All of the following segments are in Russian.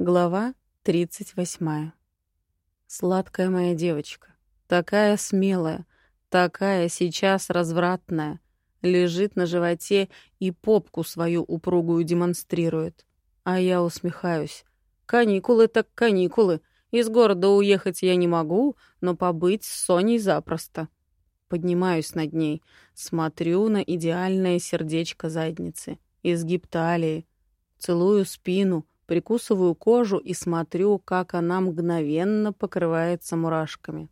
Глава 38. Сладкая моя девочка, такая смелая, такая сейчас развратная, лежит на животе и попку свою упругую демонстрирует. А я усмехаюсь. Каникулы так каникулы. Из города уехать я не могу, но побыть с Соней запросто. Поднимаюсь над ней, смотрю на идеальное сердечко задницы, изгиб талии, целую спину — прикусываю кожу и смотрю, как она мгновенно покрывается мурашками.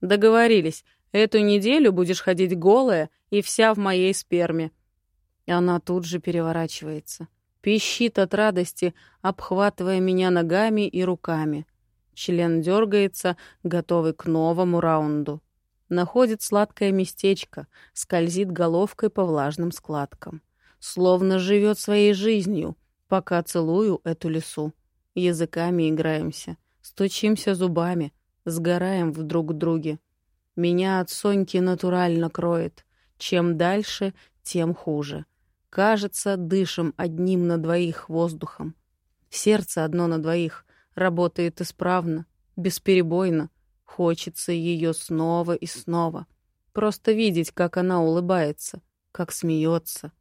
«Договорились, эту неделю будешь ходить голая и вся в моей сперме». И она тут же переворачивается. Пищит от радости, обхватывая меня ногами и руками. Член дергается, готовый к новому раунду. Находит сладкое местечко, скользит головкой по влажным складкам. Словно живет своей жизнью — Пока целую эту лесу, языками играемся, стучимся зубами, сгораем в друг друге. Меня от Соньки натурально кроет. Чем дальше, тем хуже. Кажется, дышим одним на двоих воздухом. Сердце одно на двоих работает исправно, бесперебойно. Хочется ее снова и снова. Просто видеть, как она улыбается, как смеется.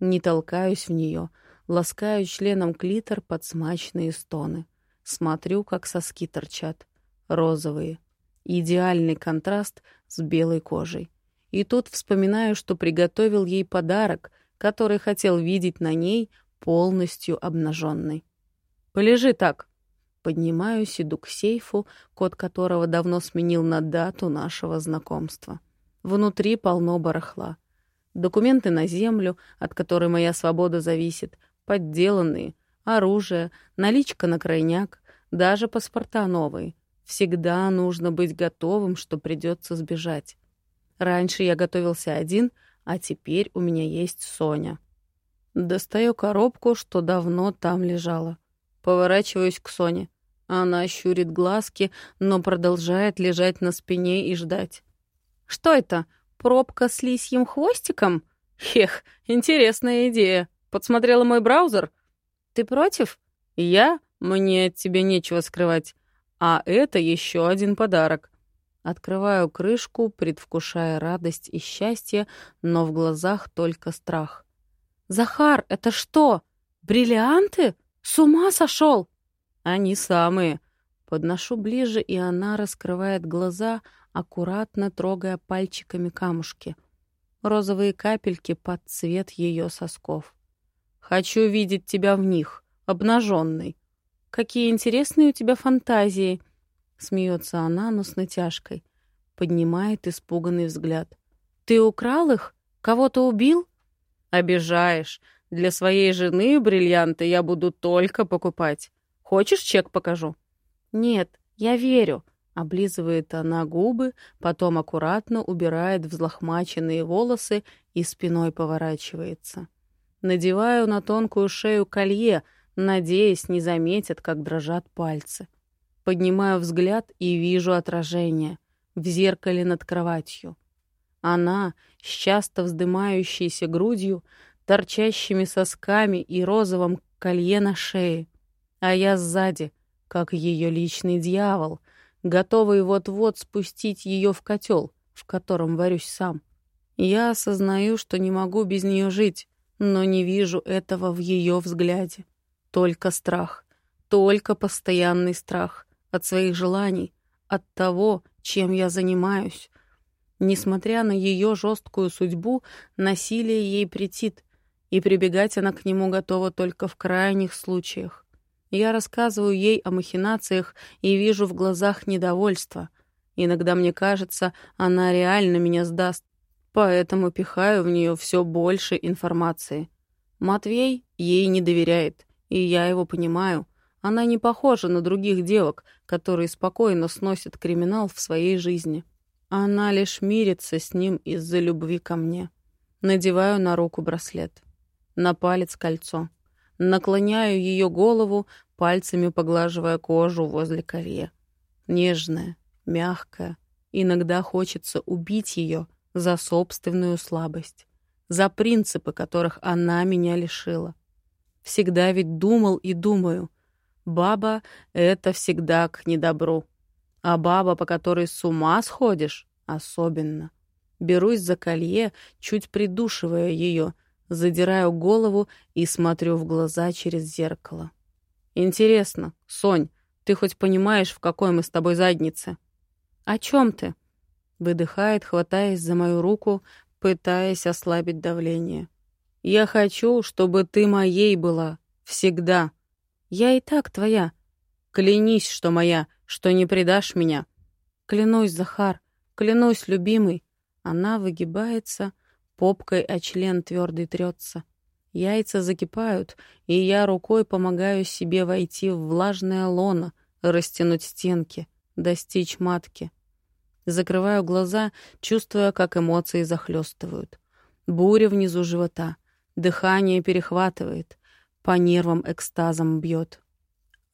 Не толкаюсь в нее — Ласкаю членом клитор под смачные стоны. Смотрю, как соски торчат. Розовые. Идеальный контраст с белой кожей. И тут вспоминаю, что приготовил ей подарок, который хотел видеть на ней полностью обнаженной. «Полежи так!» Поднимаюсь, иду к сейфу, код которого давно сменил на дату нашего знакомства. Внутри полно барахла. Документы на землю, от которой моя свобода зависит, подделанные, оружие, наличка на крайняк, даже паспорта новые. Всегда нужно быть готовым, что придется сбежать. Раньше я готовился один, а теперь у меня есть Соня. Достаю коробку, что давно там лежала. Поворачиваюсь к Соне. Она щурит глазки, но продолжает лежать на спине и ждать. «Что это? Пробка с лисьим хвостиком? Хех, интересная идея!» Подсмотрела мой браузер? Ты против? Я? Мне от тебя нечего скрывать. А это еще один подарок. Открываю крышку, предвкушая радость и счастье, но в глазах только страх. «Захар, это что? Бриллианты? С ума сошел?» «Они самые». Подношу ближе, и она раскрывает глаза, аккуратно трогая пальчиками камушки. Розовые капельки под цвет ее сосков. Хочу видеть тебя в них, обнаженной. Какие интересные у тебя фантазии!» Смеется она, но с натяжкой. Поднимает испуганный взгляд. «Ты украл их? Кого-то убил?» «Обижаешь. Для своей жены бриллианты я буду только покупать. Хочешь, чек покажу?» «Нет, я верю», — облизывает она губы, потом аккуратно убирает взлохмаченные волосы и спиной поворачивается. Надеваю на тонкую шею колье, надеясь, не заметят, как дрожат пальцы. Поднимаю взгляд и вижу отражение в зеркале над кроватью. Она с часто вздымающейся грудью, торчащими сосками и розовым колье на шее. А я сзади, как ее личный дьявол, готовый вот-вот спустить ее в котел, в котором варюсь сам. Я осознаю, что не могу без нее жить, но не вижу этого в ее взгляде. Только страх, только постоянный страх от своих желаний, от того, чем я занимаюсь. Несмотря на ее жесткую судьбу, насилие ей претит, и прибегать она к нему готова только в крайних случаях. Я рассказываю ей о махинациях и вижу в глазах недовольство. Иногда мне кажется, она реально меня сдаст, Поэтому пихаю в нее все больше информации. Матвей ей не доверяет, и я его понимаю. Она не похожа на других девок, которые спокойно сносят криминал в своей жизни. Она лишь мирится с ним из-за любви ко мне. Надеваю на руку браслет. На палец кольцо. Наклоняю ее голову, пальцами поглаживая кожу возле колье. Нежная, мягкая. Иногда хочется убить ее, за собственную слабость, за принципы, которых она меня лишила. Всегда ведь думал и думаю, Баба — это всегда к недобру. А баба, по которой с ума сходишь, особенно. Берусь за колье, чуть придушивая ее, задираю голову и смотрю в глаза через зеркало. «Интересно, Сонь, ты хоть понимаешь, в какой мы с тобой заднице?» «О чем ты?» Выдыхает, хватаясь за мою руку, пытаясь ослабить давление. «Я хочу, чтобы ты моей была. Всегда. Я и так твоя. Клянись, что моя, что не предашь меня. Клянусь, Захар, клянусь, любимый. Она выгибается, попкой о член твердый трется. Яйца закипают, и я рукой помогаю себе войти в влажное лоно, растянуть стенки, достичь матки. Закрываю глаза, чувствуя, как эмоции захлестывают. Буря внизу живота. Дыхание перехватывает. По нервам экстазом бьет.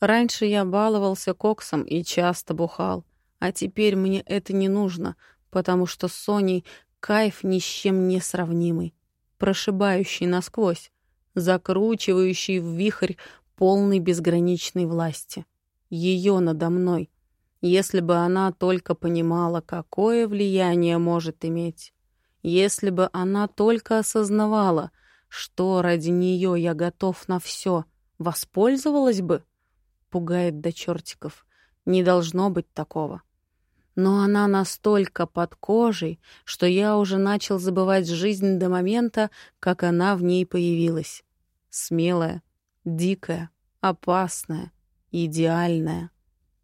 Раньше я баловался коксом и часто бухал. А теперь мне это не нужно, потому что с Соней кайф ни с чем не сравнимый. Прошибающий насквозь, закручивающий в вихрь полной безграничной власти. Ее надо мной. Если бы она только понимала, какое влияние может иметь. Если бы она только осознавала, что ради нее я готов на все, воспользовалась бы? Пугает до чертиков. Не должно быть такого. Но она настолько под кожей, что я уже начал забывать жизнь до момента, как она в ней появилась. Смелая, дикая, опасная, идеальная.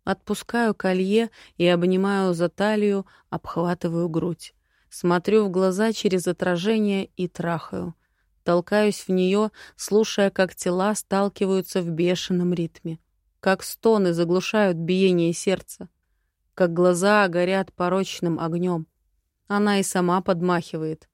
Отпускаю колье и обнимаю за талию, обхватываю грудь. Смотрю в глаза через отражение и трахаю. Толкаюсь в нее, слушая, как тела сталкиваются в бешеном ритме. Как стоны заглушают биение сердца. Как глаза горят порочным огнем. Она и сама подмахивает.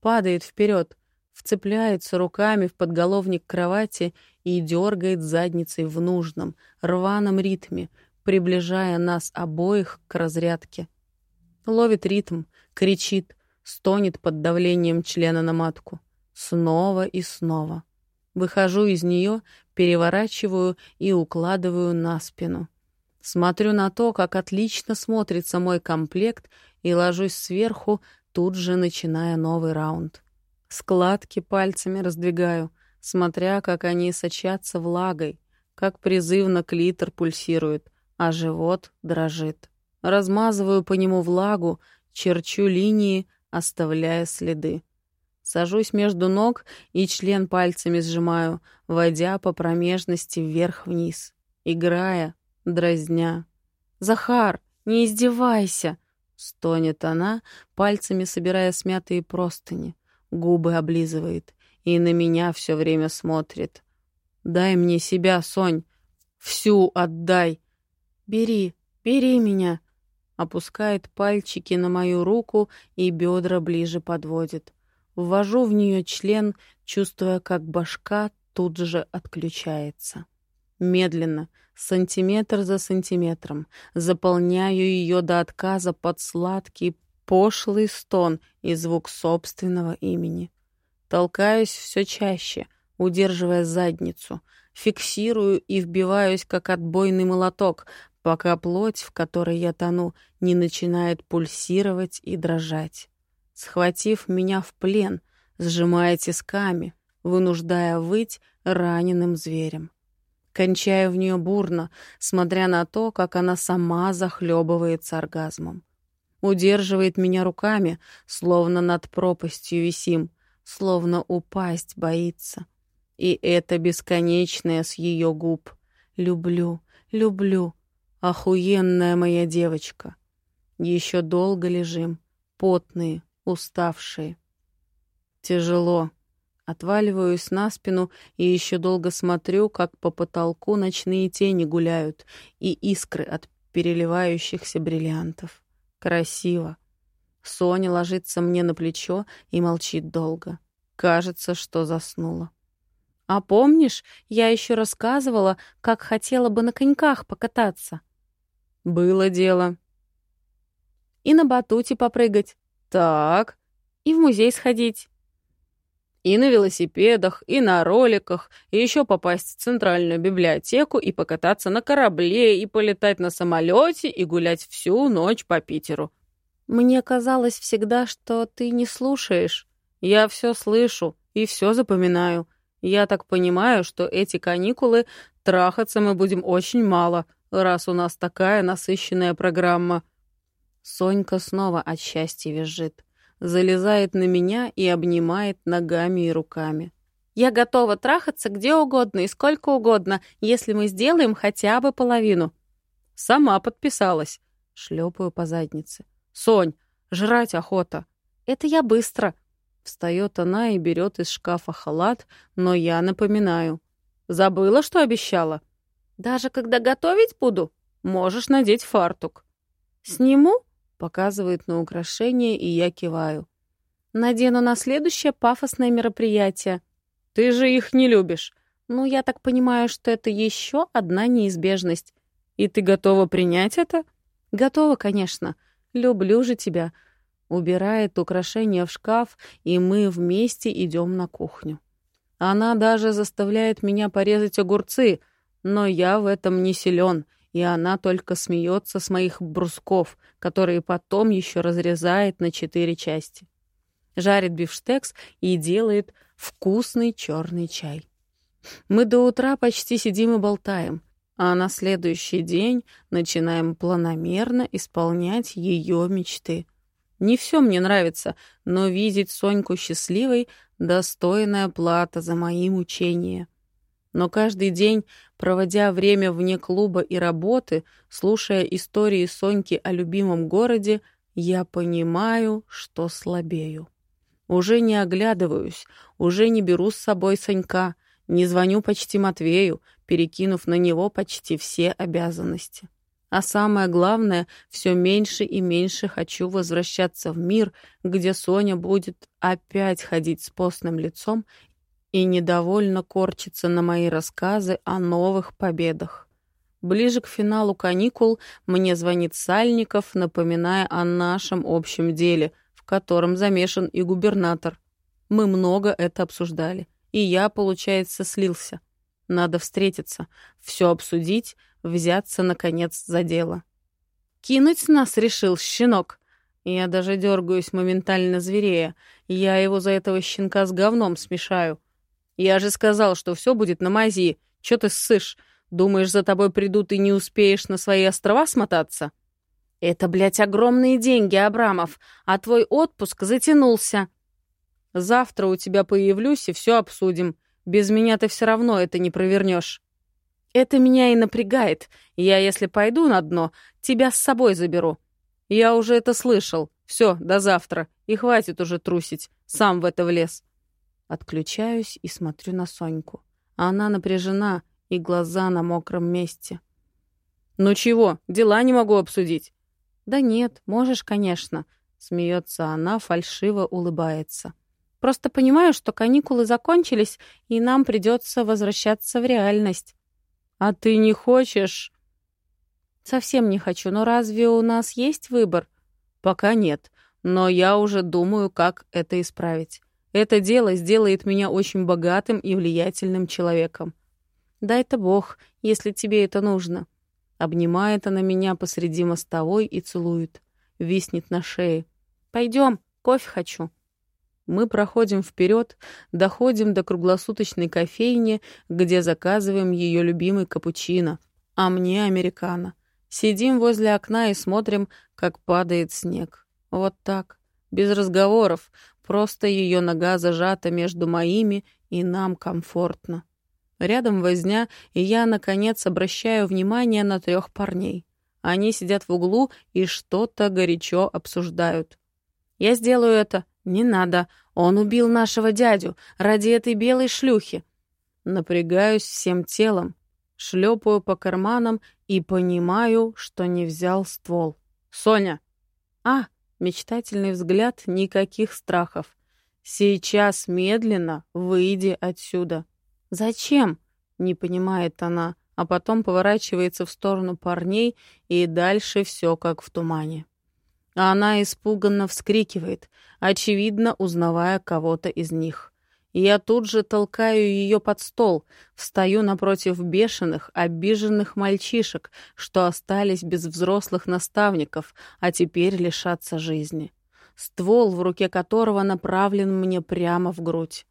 Падает вперед, вцепляется руками в подголовник кровати и дергает задницей в нужном, рваном ритме, приближая нас обоих к разрядке. Ловит ритм, кричит, стонет под давлением члена на матку. Снова и снова. Выхожу из нее, переворачиваю и укладываю на спину. Смотрю на то, как отлично смотрится мой комплект, и ложусь сверху, тут же начиная новый раунд. Складки пальцами раздвигаю, смотря, как они сочатся влагой, как призывно клитор пульсирует — а живот дрожит. Размазываю по нему влагу, черчу линии, оставляя следы. Сажусь между ног и член пальцами сжимаю, водя по промежности вверх-вниз, играя, дразня. «Захар, не издевайся!» — стонет она, пальцами собирая смятые простыни. Губы облизывает и на меня все время смотрит. «Дай мне себя, Сонь! Всю отдай!» «Бери, бери меня!» Опускает пальчики на мою руку и бедра ближе подводит. Ввожу в нее член, чувствуя, как башка тут же отключается. Медленно, сантиметр за сантиметром, заполняю ее до отказа под сладкий, пошлый стон и звук собственного имени. Толкаюсь все чаще, удерживая задницу, фиксирую и вбиваюсь, как отбойный молоток, пока плоть, в которой я тону, не начинает пульсировать и дрожать. Схватив меня в плен, сжимая тисками, вынуждая выть раненым зверем. Кончаю в нее бурно, смотря на то, как она сама захлебывается оргазмом. Удерживает меня руками, словно над пропастью висим, словно упасть боится. И это бесконечное с ее губ. Люблю, люблю, Охуенная моя девочка. Еще долго лежим, потные, уставшие. Тяжело. Отваливаюсь на спину и еще долго смотрю, как по потолку ночные тени гуляют и искры от переливающихся бриллиантов. Красиво. Соня ложится мне на плечо и молчит долго. Кажется, что заснула. «А помнишь, я еще рассказывала, как хотела бы на коньках покататься?» Было дело. И на батуте попрыгать. Так. И в музей сходить. И на велосипедах, и на роликах, и еще попасть в центральную библиотеку, и покататься на корабле, и полетать на самолете, и гулять всю ночь по Питеру. Мне казалось всегда, что ты не слушаешь. Я все слышу и все запоминаю. Я так понимаю, что эти каникулы трахаться мы будем очень мало, раз у нас такая насыщенная программа. Сонька снова от счастья визжит залезает на меня и обнимает ногами и руками. «Я готова трахаться где угодно и сколько угодно, если мы сделаем хотя бы половину». «Сама подписалась», — шлепаю по заднице. «Сонь, жрать охота». «Это я быстро». Встает она и берет из шкафа халат, но я напоминаю. «Забыла, что обещала?» «Даже когда готовить буду, можешь надеть фартук». «Сниму?» Показывает на украшение, и я киваю. Надену на следующее пафосное мероприятие. Ты же их не любишь. Ну, я так понимаю, что это еще одна неизбежность. И ты готова принять это? Готова, конечно. Люблю же тебя. Убирает украшения в шкаф, и мы вместе идем на кухню. Она даже заставляет меня порезать огурцы, но я в этом не силен — и она только смеется с моих брусков, которые потом еще разрезает на четыре части. Жарит бифштекс и делает вкусный черный чай. Мы до утра почти сидим и болтаем, а на следующий день начинаем планомерно исполнять ее мечты. Не все мне нравится, но видеть Соньку счастливой — достойная плата за мои мучения. Но каждый день, проводя время вне клуба и работы, слушая истории Соньки о любимом городе, я понимаю, что слабею. Уже не оглядываюсь, уже не беру с собой Сонька, не звоню почти Матвею, перекинув на него почти все обязанности. А самое главное, все меньше и меньше хочу возвращаться в мир, где Соня будет опять ходить с постным лицом и недовольно корчится на мои рассказы о новых победах. Ближе к финалу каникул мне звонит Сальников, напоминая о нашем общем деле, в котором замешан и губернатор. Мы много это обсуждали, и я, получается, слился. Надо встретиться, все обсудить, взяться, наконец, за дело. Кинуть нас решил щенок. Я даже дергаюсь моментально зверея. Я его за этого щенка с говном смешаю. Я же сказал, что все будет на мази. Че ты ссышь? Думаешь, за тобой придут и не успеешь на свои острова смотаться? Это, блядь, огромные деньги, Абрамов, а твой отпуск затянулся. Завтра у тебя появлюсь и все обсудим. Без меня ты все равно это не провернешь. Это меня и напрягает. Я, если пойду на дно, тебя с собой заберу. Я уже это слышал. Все, до завтра. И хватит уже трусить. Сам в это влез. Отключаюсь и смотрю на Соньку. А она напряжена, и глаза на мокром месте. «Ну чего, дела не могу обсудить?» «Да нет, можешь, конечно», — смеется она, фальшиво улыбается. «Просто понимаю, что каникулы закончились, и нам придется возвращаться в реальность». «А ты не хочешь?» «Совсем не хочу, но разве у нас есть выбор?» «Пока нет, но я уже думаю, как это исправить. Это дело сделает меня очень богатым и влиятельным человеком. Дай-то Бог, если тебе это нужно. Обнимает она меня посреди мостовой и целует. Виснет на шее. Пойдем, кофе хочу. Мы проходим вперед, доходим до круглосуточной кофейни, где заказываем ее любимый капучино, а мне американо. Сидим возле окна и смотрим, как падает снег. Вот так, без разговоров, Просто ее нога зажата между моими, и нам комфортно. Рядом возня, и я, наконец, обращаю внимание на трех парней. Они сидят в углу и что-то горячо обсуждают. «Я сделаю это». «Не надо. Он убил нашего дядю ради этой белой шлюхи». Напрягаюсь всем телом, шлепаю по карманам и понимаю, что не взял ствол. «Соня!» «А!» Мечтательный взгляд, никаких страхов. «Сейчас медленно выйди отсюда». «Зачем?» — не понимает она, а потом поворачивается в сторону парней, и дальше все как в тумане. Она испуганно вскрикивает, очевидно, узнавая кого-то из них. Я тут же толкаю ее под стол, встаю напротив бешеных, обиженных мальчишек, что остались без взрослых наставников, а теперь лишатся жизни. Ствол, в руке которого направлен мне прямо в грудь.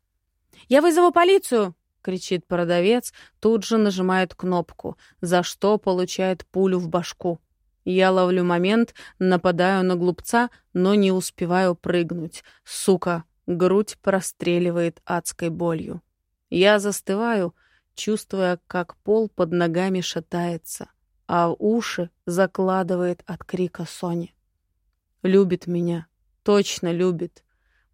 «Я вызову полицию!» — кричит продавец, тут же нажимает кнопку, за что получает пулю в башку. Я ловлю момент, нападаю на глупца, но не успеваю прыгнуть. Сука, грудь простреливает адской болью. Я застываю, чувствуя, как пол под ногами шатается, а уши закладывает от крика Сони. Любит меня, точно любит.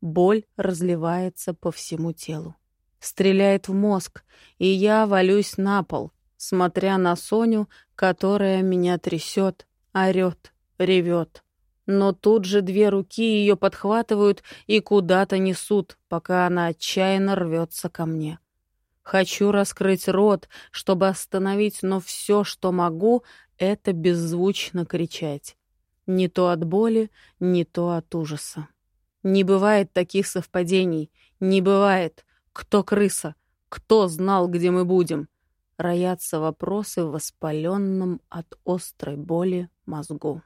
Боль разливается по всему телу. Стреляет в мозг, и я валюсь на пол, смотря на Соню, которая меня трясет, орёт, ревет. Но тут же две руки ее подхватывают и куда-то несут, пока она отчаянно рвется ко мне. Хочу раскрыть рот, чтобы остановить, но все, что могу, это беззвучно кричать. Не то от боли, не то от ужаса. Не бывает таких совпадений. Не бывает. Кто крыса? Кто знал, где мы будем? роятся вопросы в воспаленном от острой боли мозгу.